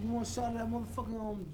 you want to shot at that motherfucking um